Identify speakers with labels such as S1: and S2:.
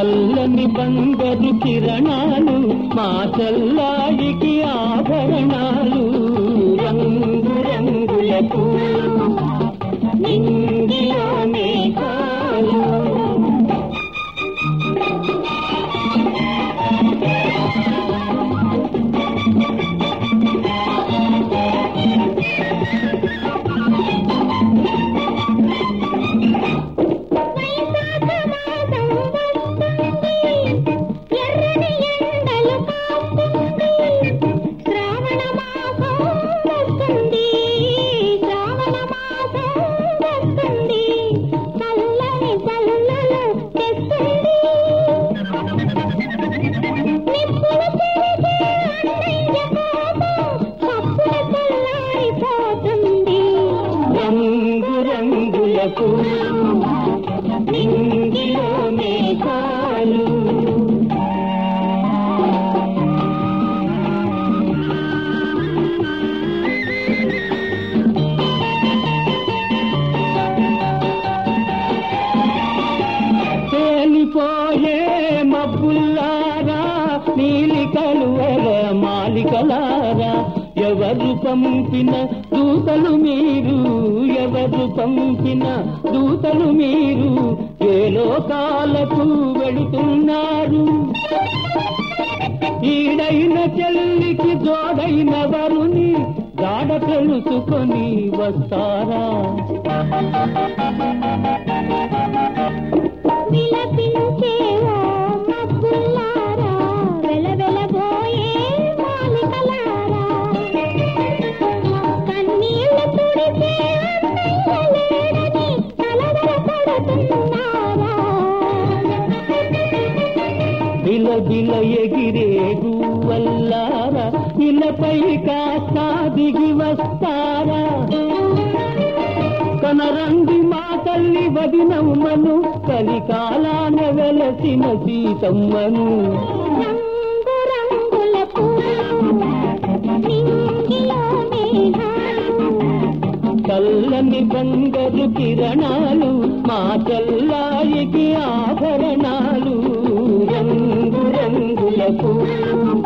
S1: చల్లని బంగారు కిరణాలు మా చల్లాయికి ఆభరణ రంగుల పూలు నింగిలో తేలిపోయే మబ్బుల్లారా నీలి కలువల మాలికలారా ఎవరు పంపిన దూతలు మీరు? ఎవరు పంపిన దూతలు మీరు? ఏ లోకాలకు వెళుతున్నారు? ఈడైన చెల్లికి జోడైన వరుని జాడ తెలుసుకొని వస్తారా? బిల ఎగిరే వల్లారా ఇలపై కాస్త దిగి వస్తారా? కనరండి మా తల్లి వదినమ్మను కలికాలాన వెలసిన సీతమ్మను. చల్లని బంగారు కిరణాలు మా చల్లాయికి ఆభరణాలు tempo